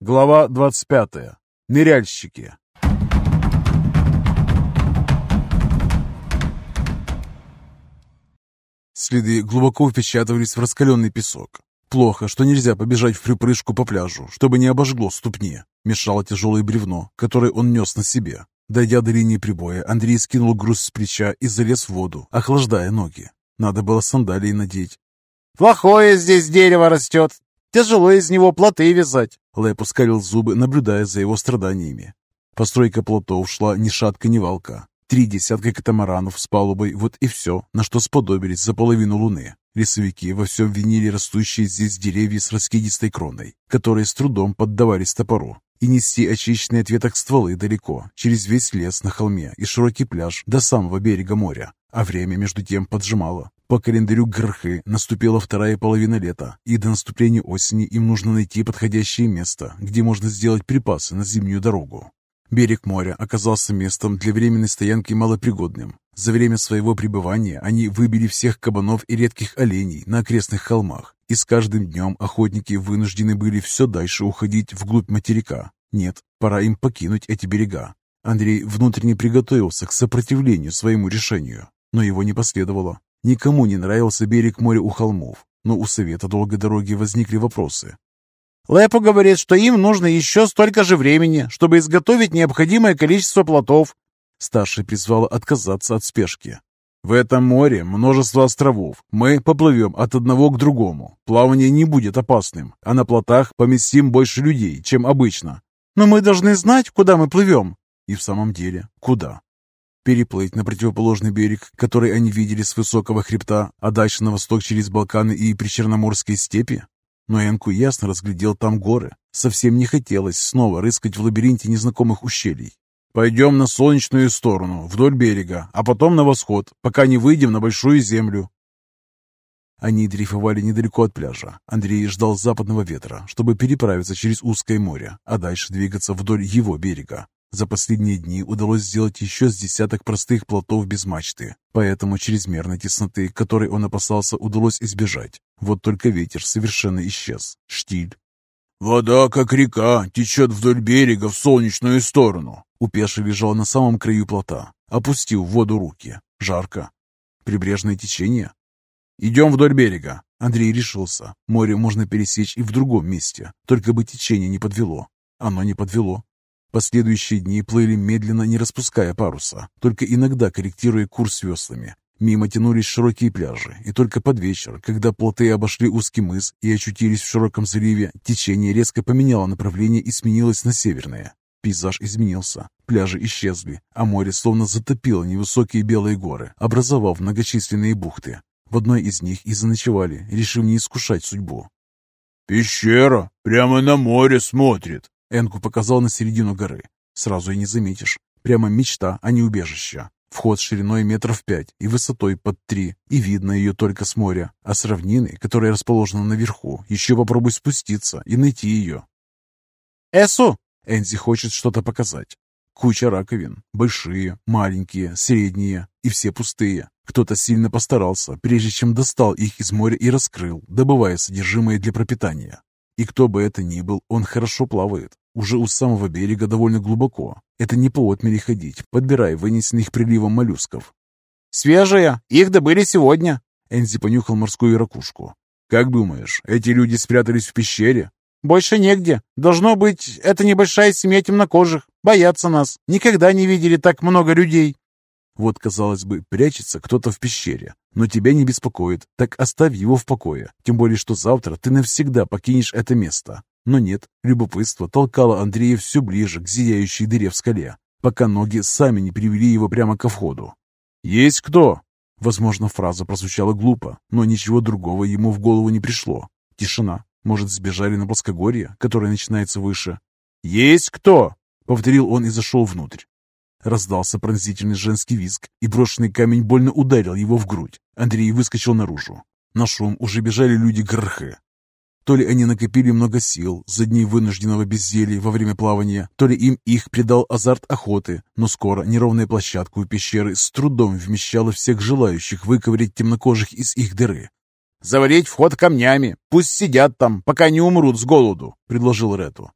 Глава 25. Ныряльщики. Следы глубоко впечатывались в раскаленный песок. Плохо, что нельзя побежать в припрыжку по пляжу, чтобы не обожгло ступни. Мешало тяжелое бревно, которое он нес на себе. Дойдя до линии прибоя, Андрей скинул груз с плеча и залез в воду, охлаждая ноги. Надо было сандалии надеть. «Плохое здесь дерево растет. Тяжело из него плоты вязать». Лэп ускалил зубы, наблюдая за его страданиями. Постройка плотов шла ни шатка, ни валка. Три десятка катамаранов с палубой, вот и все, на что сподобились за половину луны. Лесовики во всем винили растущие здесь деревья с раскидистой кроной, которые с трудом поддавались топору. И нести очищенные от веток стволы далеко, через весь лес на холме и широкий пляж до самого берега моря. А время между тем поджимало. По календарю Грхы наступила вторая половина лета, и до наступления осени им нужно найти подходящее место, где можно сделать припасы на зимнюю дорогу. Берег моря оказался местом для временной стоянки малопригодным. За время своего пребывания они выбили всех кабанов и редких оленей на окрестных холмах, и с каждым днем охотники вынуждены были все дальше уходить вглубь материка. Нет, пора им покинуть эти берега. Андрей внутренне приготовился к сопротивлению своему решению, но его не последовало. Никому не нравился берег моря у холмов, но у Совета долгой дороги возникли вопросы. Лэпо говорит, что им нужно еще столько же времени, чтобы изготовить необходимое количество плотов. Старший призвал отказаться от спешки. В этом море множество островов. Мы поплывем от одного к другому. Плавание не будет опасным, а на плотах поместим больше людей, чем обычно. Но мы должны знать, куда мы плывем. И в самом деле, куда? Переплыть на противоположный берег, который они видели с высокого хребта, а дальше на восток через Балканы и причерноморские степи? Но Энку ясно разглядел там горы. Совсем не хотелось снова рыскать в лабиринте незнакомых ущелий. «Пойдем на солнечную сторону, вдоль берега, а потом на восход, пока не выйдем на большую землю». Они дрейфовали недалеко от пляжа. Андрей ждал западного ветра, чтобы переправиться через узкое море, а дальше двигаться вдоль его берега. За последние дни удалось сделать еще с десяток простых плотов без мачты, поэтому чрезмерной тесноты, которой он опасался, удалось избежать. Вот только ветер совершенно исчез. Штиль. «Вода, как река, течет вдоль берега в солнечную сторону». Упеша лежал на самом краю плота, опустил в воду руки. Жарко. Прибрежное течение? «Идем вдоль берега». Андрей решился. Море можно пересечь и в другом месте, только бы течение не подвело. Оно не подвело. Последующие дни плыли медленно, не распуская паруса, только иногда корректируя курс веслами. Мимо тянулись широкие пляжи, и только под вечер, когда плоты обошли узкий мыс и очутились в широком заливе, течение резко поменяло направление и сменилось на северное. Пейзаж изменился, пляжи исчезли, а море словно затопило невысокие белые горы, образовав многочисленные бухты. В одной из них и заночевали, решив не искушать судьбу. «Пещера прямо на море смотрит», Энку показал на середину горы. Сразу и не заметишь. Прямо мечта, а не убежище. Вход шириной метров пять и высотой под три, и видно ее только с моря. А с равнины, которая расположена наверху, еще попробуй спуститься и найти ее. «Эсу!» Энзи хочет что-то показать. Куча раковин. Большие, маленькие, средние и все пустые. Кто-то сильно постарался, прежде чем достал их из моря и раскрыл, добывая содержимое для пропитания. И кто бы это ни был, он хорошо плавает. Уже у самого берега довольно глубоко. Это не по отмели ходить, подбирая вынесенных приливом моллюсков. «Свежие! Их добыли сегодня!» Энзи понюхал морскую ракушку. «Как думаешь, эти люди спрятались в пещере?» «Больше негде. Должно быть, это небольшая семья темнокожих. Боятся нас. Никогда не видели так много людей». Вот, казалось бы, прячется кто-то в пещере, но тебя не беспокоит, так оставь его в покое, тем более, что завтра ты навсегда покинешь это место. Но нет, любопытство толкало Андрея все ближе к зияющей дыре в скале, пока ноги сами не привели его прямо ко входу. «Есть кто?» Возможно, фраза прозвучала глупо, но ничего другого ему в голову не пришло. Тишина. Может, сбежали на плоскогорье, которое начинается выше? «Есть кто?» — повторил он и зашел внутрь. Раздался пронзительный женский визг, и брошенный камень больно ударил его в грудь. Андрей выскочил наружу. На шум уже бежали люди Грхе. То ли они накопили много сил за дни вынужденного безделья во время плавания, то ли им их придал азарт охоты, но скоро неровная площадка у пещеры с трудом вмещала всех желающих выковырять темнокожих из их дыры. «Заварить вход камнями. Пусть сидят там, пока не умрут с голоду», — предложил Рету.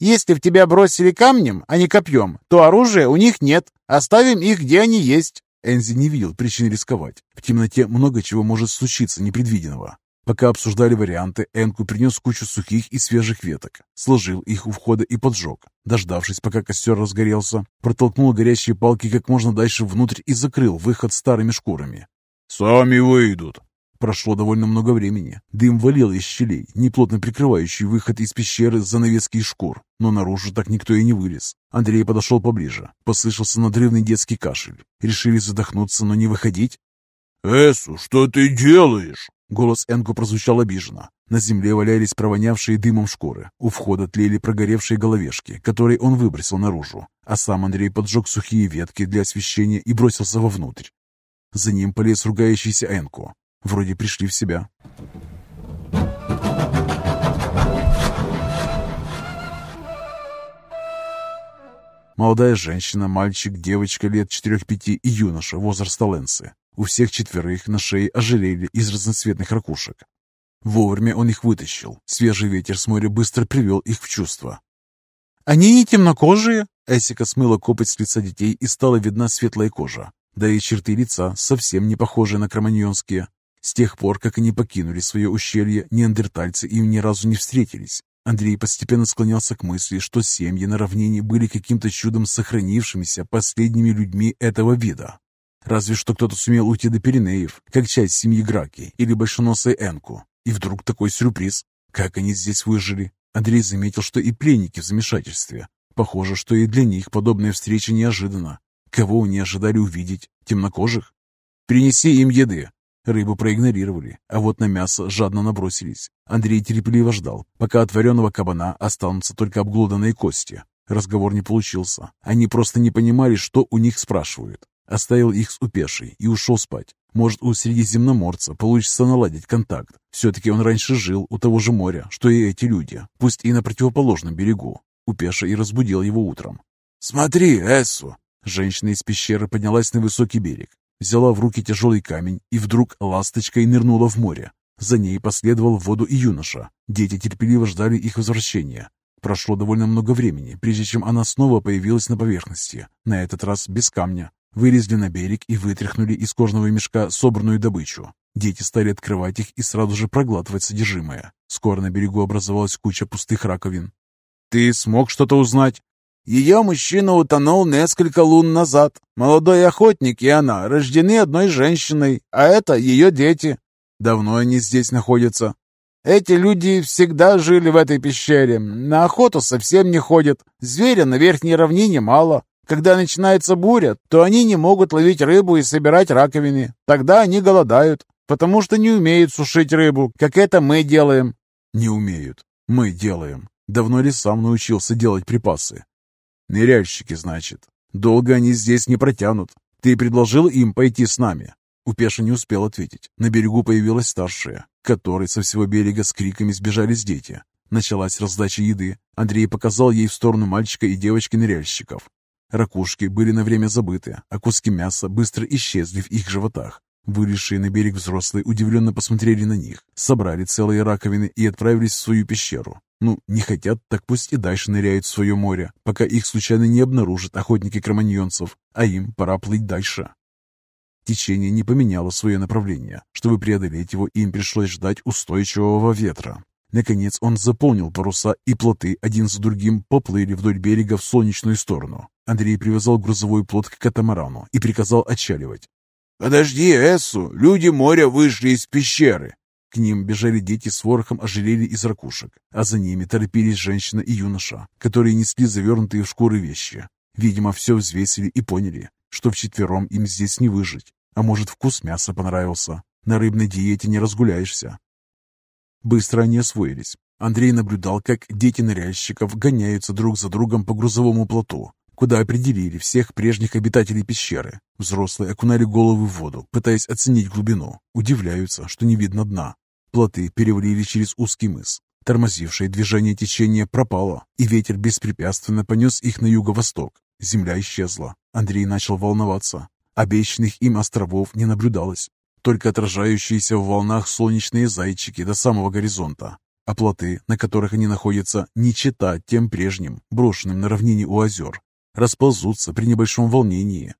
«Если в тебя бросили камнем, а не копьем, то оружия у них нет. Оставим их, где они есть». Энзи не видел причин рисковать. В темноте много чего может случиться непредвиденного. Пока обсуждали варианты, Энку принес кучу сухих и свежих веток, сложил их у входа и поджег. Дождавшись, пока костер разгорелся, протолкнул горящие палки как можно дальше внутрь и закрыл выход старыми шкурами. «Сами выйдут», Прошло довольно много времени. Дым валил из щелей, неплотно прикрывающий выход из пещеры занавески из шкур. Но наружу так никто и не вылез. Андрей подошел поближе. Послышался надрывный детский кашель. Решили задохнуться, но не выходить? «Эсу, что ты делаешь?» Голос Энку прозвучал обиженно. На земле валялись провонявшие дымом шкуры. У входа тлели прогоревшие головешки, которые он выбросил наружу. А сам Андрей поджег сухие ветки для освещения и бросился вовнутрь. За ним полез ругающийся Энку. Вроде пришли в себя. Молодая женщина, мальчик, девочка лет 4-5 и юноша возраста Лэнсы. У всех четверых на шее ожерелье из разноцветных ракушек. Вовремя он их вытащил. Свежий ветер с моря быстро привел их в чувство. «Они не темнокожие?» Эсика смыла копоть с лица детей и стала видна светлая кожа. Да и черты лица совсем не похожи на кроманьонские. С тех пор, как они покинули свое ущелье, неандертальцы им ни разу не встретились. Андрей постепенно склонялся к мысли, что семьи на равнине были каким-то чудом сохранившимися последними людьми этого вида. Разве что кто-то сумел уйти до Пиренеев, как часть семьи Граки или большоносой Энку. И вдруг такой сюрприз. Как они здесь выжили? Андрей заметил, что и пленники в замешательстве. Похоже, что и для них подобная встреча неожиданна. Кого они ожидали увидеть? Темнокожих? «Принеси им еды», Рыбу проигнорировали, а вот на мясо жадно набросились. Андрей терпеливо ждал, пока от вареного кабана останутся только обглоданные кости. Разговор не получился. Они просто не понимали, что у них спрашивают. Оставил их с упешей и ушел спать. Может, у средиземноморца получится наладить контакт. Все-таки он раньше жил у того же моря, что и эти люди, пусть и на противоположном берегу. Упеша и разбудил его утром. «Смотри, Эссу!» Женщина из пещеры поднялась на высокий берег взяла в руки тяжелый камень и вдруг ласточкой нырнула в море. За ней последовал в воду и юноша. Дети терпеливо ждали их возвращения. Прошло довольно много времени, прежде чем она снова появилась на поверхности, на этот раз без камня. Вылезли на берег и вытряхнули из кожного мешка собранную добычу. Дети стали открывать их и сразу же проглатывать содержимое. Скоро на берегу образовалась куча пустых раковин. «Ты смог что-то узнать?» Ее мужчина утонул несколько лун назад. Молодой охотник и она рождены одной женщиной, а это ее дети. Давно они здесь находятся? Эти люди всегда жили в этой пещере. На охоту совсем не ходят. Зверя на верхней равнине мало. Когда начинается буря, то они не могут ловить рыбу и собирать раковины. Тогда они голодают, потому что не умеют сушить рыбу, как это мы делаем. Не умеют. Мы делаем. Давно ли сам научился делать припасы? «Ныряльщики, значит. Долго они здесь не протянут. Ты предложил им пойти с нами?» Упеша не успел ответить. На берегу появилась старшая, которой со всего берега с криками сбежались дети. Началась раздача еды. Андрей показал ей в сторону мальчика и девочки-ныряльщиков. Ракушки были на время забыты, а куски мяса быстро исчезли в их животах. Вылезшие на берег взрослые удивленно посмотрели на них, собрали целые раковины и отправились в свою пещеру. Ну, не хотят, так пусть и дальше ныряют в свое море, пока их случайно не обнаружат охотники кроманьонцев, а им пора плыть дальше. Течение не поменяло свое направление. Чтобы преодолеть его, им пришлось ждать устойчивого ветра. Наконец он заполнил паруса, и плоты один за другим поплыли вдоль берега в солнечную сторону. Андрей привязал грузовой плот к катамарану и приказал отчаливать. «Подожди, Эссу, люди моря вышли из пещеры. К ним бежали дети с ворохом ожерелья из ракушек, а за ними торопились женщина и юноша, которые несли завернутые в шкуры вещи. Видимо, все взвесили и поняли, что вчетвером им здесь не выжить. А может, вкус мяса понравился. На рыбной диете не разгуляешься. Быстро они освоились. Андрей наблюдал, как дети ныряльщиков гоняются друг за другом по грузовому плоту, куда определили всех прежних обитателей пещеры. Взрослые окунали головы в воду, пытаясь оценить глубину. Удивляются, что не видно дна. Плоты перевалили через узкий мыс. Тормозившее движение течения пропало, и ветер беспрепятственно понес их на юго-восток. Земля исчезла. Андрей начал волноваться. Обещанных им островов не наблюдалось. только отражающиеся в волнах солнечные зайчики до самого горизонта. А плоты, на которых они находятся, не чита тем прежним, брошенным на равнине у озер, расползутся при небольшом волнении.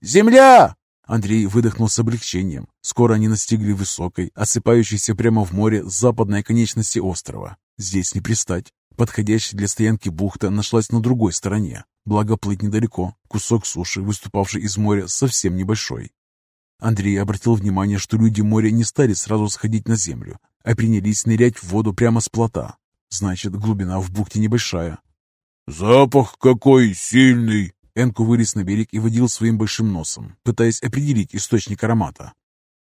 «Земля!» Андрей выдохнул с облегчением. Скоро они настигли высокой, осыпающейся прямо в море западной конечности острова. Здесь не пристать. Подходящая для стоянки бухта нашлась на другой стороне. Благо плыть недалеко. Кусок суши, выступавший из моря, совсем небольшой. Андрей обратил внимание, что люди моря не стали сразу сходить на землю, а принялись нырять в воду прямо с плота. Значит, глубина в бухте небольшая. «Запах какой сильный!» Энку вылез на берег и водил своим большим носом, пытаясь определить источник аромата.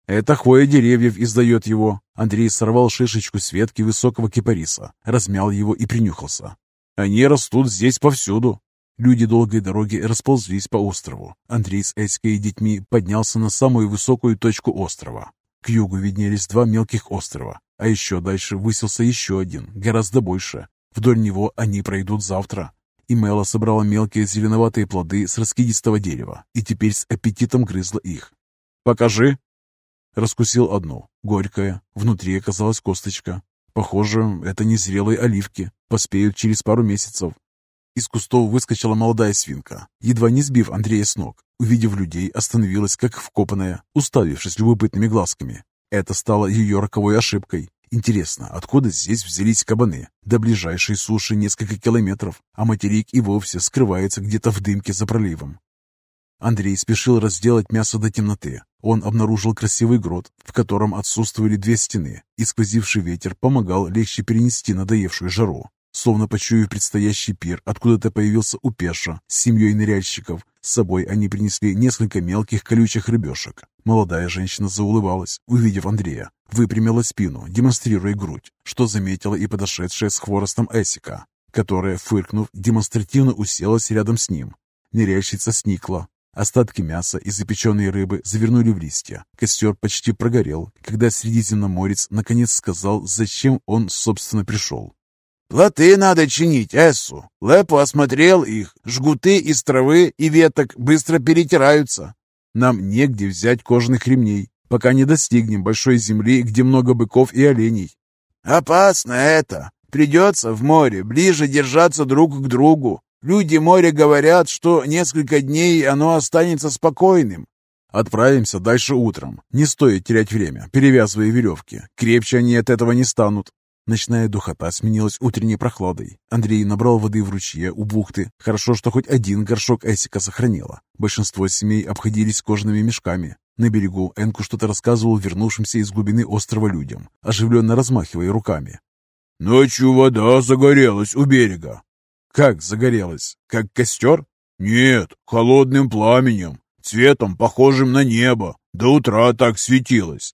Это хвоя деревьев издает его. Андрей сорвал шишечку с ветки высокого кипариса, размял его и принюхался. Они растут здесь повсюду. Люди долгой дороги расползлись по острову. Андрей с Эськой и детьми поднялся на самую высокую точку острова. К югу виднелись два мелких острова, а еще дальше высился еще один, гораздо больше. Вдоль него они пройдут завтра. И Мела собрала мелкие зеленоватые плоды с раскидистого дерева и теперь с аппетитом грызла их. «Покажи!» Раскусил одну, горькая, внутри оказалась косточка. Похоже, это незрелые оливки, поспеют через пару месяцев. Из кустов выскочила молодая свинка, едва не сбив Андрея с ног. Увидев людей, остановилась как вкопанная, уставившись любопытными глазками. Это стало ее роковой ошибкой. Интересно, откуда здесь взялись кабаны? До ближайшей суши несколько километров, а материк и вовсе скрывается где-то в дымке за проливом. Андрей спешил разделать мясо до темноты. Он обнаружил красивый грот, в котором отсутствовали две стены, и сквозивший ветер помогал легче перенести надоевшую жару. Словно почуяв предстоящий пир, откуда-то появился Упеша с семьей ныряльщиков. С собой они принесли несколько мелких колючих рыбешек. Молодая женщина заулыбалась, увидев Андрея. Выпрямила спину, демонстрируя грудь, что заметила и подошедшая с хворостом Эсика, которая, фыркнув, демонстративно уселась рядом с ним. Ныряльщица сникла, Остатки мяса и запеченной рыбы завернули в листья. Костер почти прогорел, когда Средиземноморец наконец сказал, зачем он, собственно, пришел. «Плоты надо чинить, Эссу. Лепу осмотрел их. Жгуты из травы и веток быстро перетираются. Нам негде взять кожаных ремней, пока не достигнем большой земли, где много быков и оленей». «Опасно это. Придется в море ближе держаться друг к другу. Люди моря говорят, что несколько дней оно останется спокойным. Отправимся дальше утром. Не стоит терять время, перевязывая веревки. Крепче они от этого не станут. Ночная духота сменилась утренней прохладой. Андрей набрал воды в ручье у бухты. Хорошо, что хоть один горшок Эсика сохранило. Большинство семей обходились кожаными мешками. На берегу Энку что-то рассказывал вернувшимся из глубины острова людям, оживленно размахивая руками. «Ночью вода загорелась у берега. Как загорелась? Как костер? Нет, холодным пламенем, цветом, похожим на небо. До утра так светилось.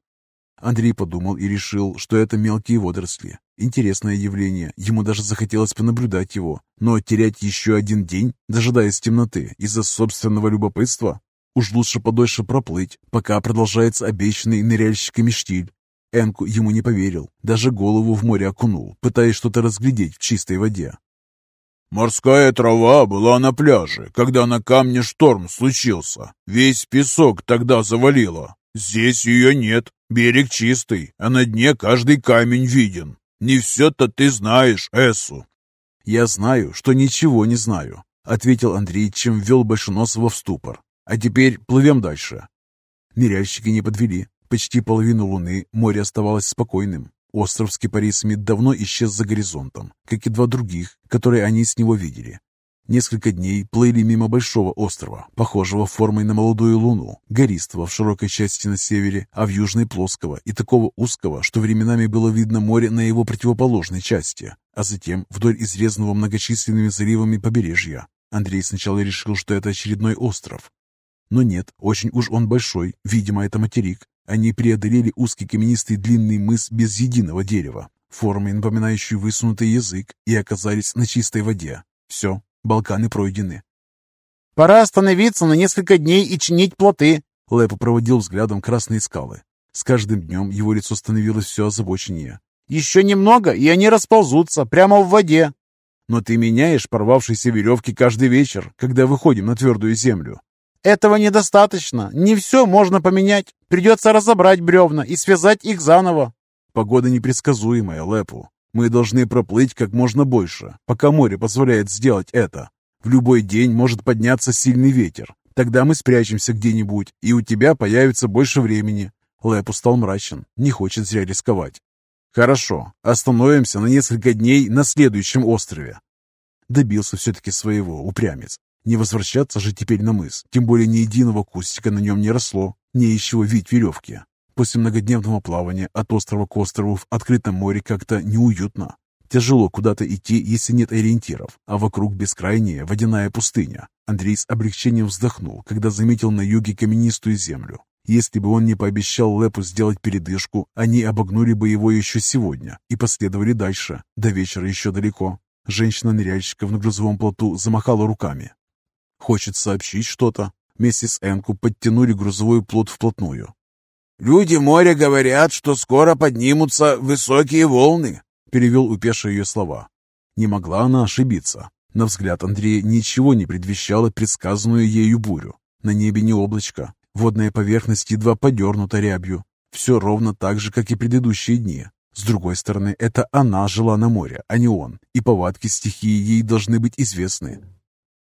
Андрей подумал и решил, что это мелкие водоросли. Интересное явление, ему даже захотелось понаблюдать его. Но терять еще один день, дожидаясь темноты, из-за собственного любопытства? Уж лучше подольше проплыть, пока продолжается обещанный ныряльщиками штиль. Энку ему не поверил, даже голову в море окунул, пытаясь что-то разглядеть в чистой воде. Морская трава была на пляже, когда на камне шторм случился. Весь песок тогда завалило. Здесь ее нет. Берег чистый, а на дне каждый камень виден. Не все-то ты знаешь, Эсу. Я знаю, что ничего не знаю, ответил Андрей, чем ввел Большеносова в ступор. А теперь плывем дальше. Ныряльщики не подвели. Почти половину луны море оставалось спокойным. Остров с кипарисами давно исчез за горизонтом, как и два других, которые они с него видели. Несколько дней плыли мимо большого острова, похожего формой на молодую луну, гористого в широкой части на севере, а в южной плоского и такого узкого, что временами было видно море на его противоположной части, а затем вдоль изрезанного многочисленными заливами побережья. Андрей сначала решил, что это очередной остров. Но нет, очень уж он большой, видимо, это материк, они преодолели узкий каменистый длинный мыс без единого дерева, формой напоминающий высунутый язык, и оказались на чистой воде. Все, Балканы пройдены. «Пора остановиться на несколько дней и чинить плоты», — Лепо проводил взглядом красные скалы. С каждым днем его лицо становилось все озабоченнее. «Еще немного, и они расползутся прямо в воде». «Но ты меняешь порвавшиеся веревки каждый вечер, когда выходим на твердую землю». Этого недостаточно. Не все можно поменять. Придется разобрать бревна и связать их заново. Погода непредсказуемая, Лепу. Мы должны проплыть как можно больше, пока море позволяет сделать это. В любой день может подняться сильный ветер. Тогда мы спрячемся где-нибудь, и у тебя появится больше времени. Лепу стал мрачен, не хочет зря рисковать. Хорошо, остановимся на несколько дней на следующем острове. Добился все-таки своего, упрямец. Не возвращаться же теперь на мыс, тем более ни единого кустика на нем не росло, не из чего вить веревки. После многодневного плавания от острова к острову в открытом море как-то неуютно. Тяжело куда-то идти, если нет ориентиров, а вокруг бескрайняя водяная пустыня. Андрей с облегчением вздохнул, когда заметил на юге каменистую землю. Если бы он не пообещал Лепу сделать передышку, они обогнули бы его еще сегодня и последовали дальше. До вечера еще далеко. Женщина-ныряльщика на грузовом плоту замахала руками. Хочет сообщить что-то. Вместе с Энку подтянули грузовой плот вплотную. «Люди моря говорят, что скоро поднимутся высокие волны», — перевел Упеша ее слова. Не могла она ошибиться. На взгляд Андрея ничего не предвещало предсказанную ею бурю. На небе не облачко, водная поверхность едва подернута рябью. Все ровно так же, как и предыдущие дни. С другой стороны, это она жила на море, а не он, и повадки стихии ей должны быть известны.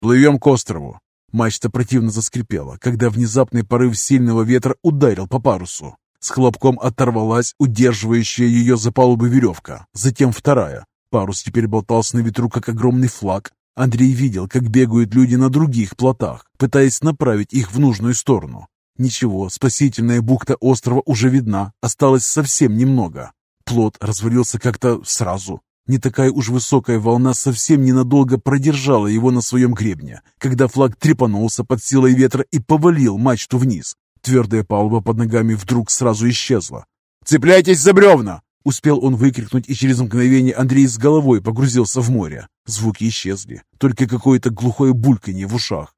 «Плывем к острову!» Мачта противно заскрипела, когда внезапный порыв сильного ветра ударил по парусу. С хлопком оторвалась удерживающая ее за палубы веревка, затем вторая. Парус теперь болтался на ветру, как огромный флаг. Андрей видел, как бегают люди на других плотах, пытаясь направить их в нужную сторону. Ничего, спасительная бухта острова уже видна, осталось совсем немного. Плот развалился как-то сразу, не такая уж высокая волна совсем ненадолго продержала его на своем гребне, когда флаг трепанулся под силой ветра и повалил мачту вниз. Твердая палуба под ногами вдруг сразу исчезла. «Цепляйтесь за бревна!» Успел он выкрикнуть, и через мгновение Андрей с головой погрузился в море. Звуки исчезли, только какое-то глухое бульканье в ушах.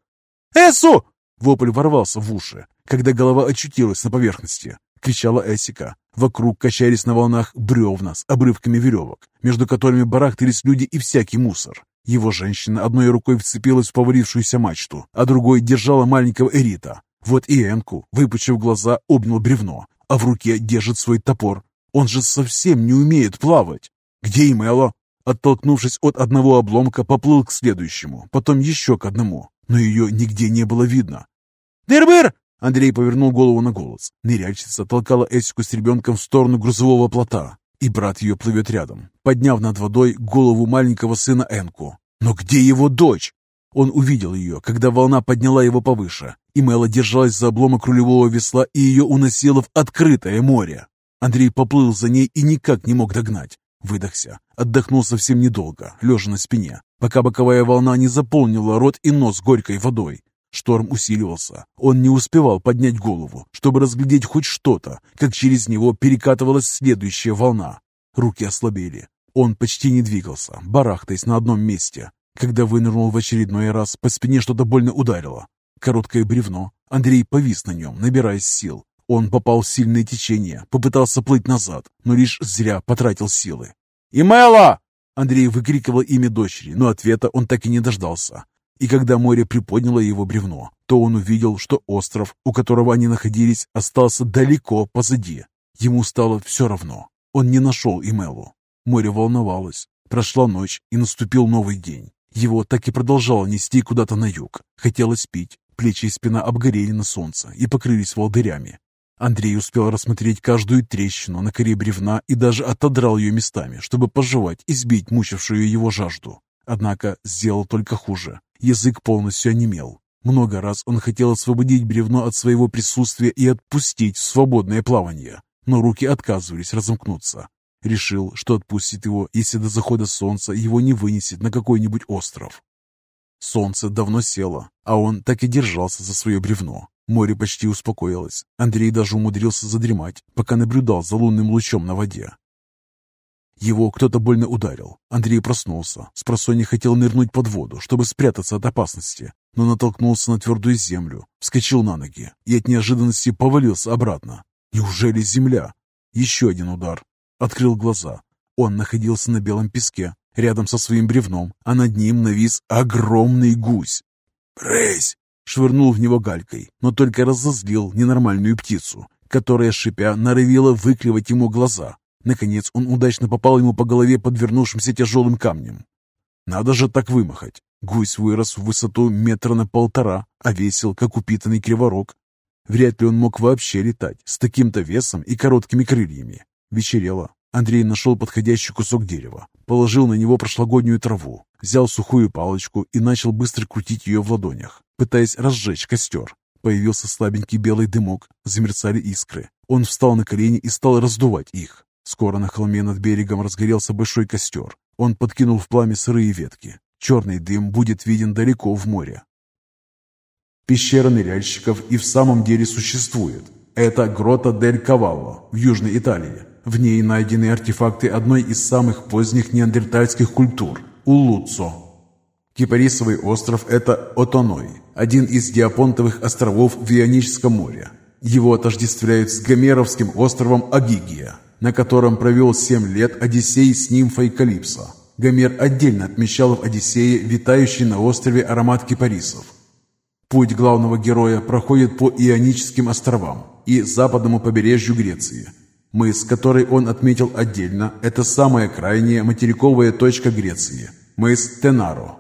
«Эсу!» Вопль ворвался в уши, когда голова очутилась на поверхности. Кричала Эсика. Вокруг качались на волнах бревна с обрывками веревок, между которыми барахтались люди и всякий мусор. Его женщина одной рукой вцепилась в повалившуюся мачту, а другой держала маленького Эрита. Вот и Энку, выпучив глаза, обнял бревно, а в руке держит свой топор. Он же совсем не умеет плавать. Где Имело? Оттолкнувшись от одного обломка, поплыл к следующему, потом еще к одному, но ее нигде не было видно. «Дыр-быр!» Андрей повернул голову на голос. Ныряльщица толкала Эсику с ребенком в сторону грузового плота, и брат ее плывет рядом, подняв над водой голову маленького сына Энку. Но где его дочь? Он увидел ее, когда волна подняла его повыше, и Мэла держалась за обломок рулевого весла и ее уносила в открытое море. Андрей поплыл за ней и никак не мог догнать. Выдохся, отдохнул совсем недолго, лежа на спине, пока боковая волна не заполнила рот и нос горькой водой. Шторм усиливался. Он не успевал поднять голову, чтобы разглядеть хоть что-то, как через него перекатывалась следующая волна. Руки ослабели. Он почти не двигался, барахтаясь на одном месте. Когда вынырнул в очередной раз, по спине что-то больно ударило. Короткое бревно. Андрей повис на нем, набираясь сил. Он попал в сильное течение, попытался плыть назад, но лишь зря потратил силы. «Имела!» Андрей выкрикивал имя дочери, но ответа он так и не дождался. И когда море приподняло его бревно, то он увидел, что остров, у которого они находились, остался далеко позади. Ему стало все равно. Он не нашел Имелу. Море волновалось. Прошла ночь, и наступил новый день. Его так и продолжало нести куда-то на юг. Хотелось пить. Плечи и спина обгорели на солнце и покрылись волдырями. Андрей успел рассмотреть каждую трещину на коре бревна и даже отодрал ее местами, чтобы пожевать и сбить мучившую его жажду. Однако сделал только хуже. Язык полностью онемел. Много раз он хотел освободить бревно от своего присутствия и отпустить в свободное плавание, но руки отказывались разомкнуться. Решил, что отпустит его, если до захода солнца его не вынесет на какой-нибудь остров. Солнце давно село, а он так и держался за свое бревно. Море почти успокоилось. Андрей даже умудрился задремать, пока наблюдал за лунным лучом на воде. Его кто-то больно ударил. Андрей проснулся. Спросонья хотел нырнуть под воду, чтобы спрятаться от опасности, но натолкнулся на твердую землю, вскочил на ноги и от неожиданности повалился обратно. Неужели земля? Еще один удар. Открыл глаза. Он находился на белом песке, рядом со своим бревном, а над ним навис огромный гусь. «Брысь!» швырнул в него галькой, но только разозлил ненормальную птицу, которая, шипя, норовила выклевать ему глаза. Наконец он удачно попал ему по голове подвернувшимся тяжелым камнем. Надо же так вымахать. Гусь вырос в высоту метра на полтора, а весил, как упитанный криворог. Вряд ли он мог вообще летать с таким-то весом и короткими крыльями. Вечерело. Андрей нашел подходящий кусок дерева, положил на него прошлогоднюю траву, взял сухую палочку и начал быстро крутить ее в ладонях, пытаясь разжечь костер. Появился слабенький белый дымок, замерцали искры. Он встал на колени и стал раздувать их. Скоро на холме над берегом разгорелся большой костер. Он подкинул в пламя сырые ветки. Черный дым будет виден далеко в море. Пещера ныряльщиков и в самом деле существует. Это Грота дель Кавалло в Южной Италии. В ней найдены артефакты одной из самых поздних неандертальских культур – Улуцо. Кипарисовый остров – это Отоной, один из диапонтовых островов в Ионическом море. Его отождествляют с Гомеровским островом Агигия, на котором провел семь лет Одиссей с нимфой Калипсо. Гомер отдельно отмечал в Одиссее витающий на острове аромат кипарисов. Путь главного героя проходит по Ионическим островам и западному побережью Греции. Мыс, который он отметил отдельно, это самая крайняя материковая точка Греции – мыс Тенаро.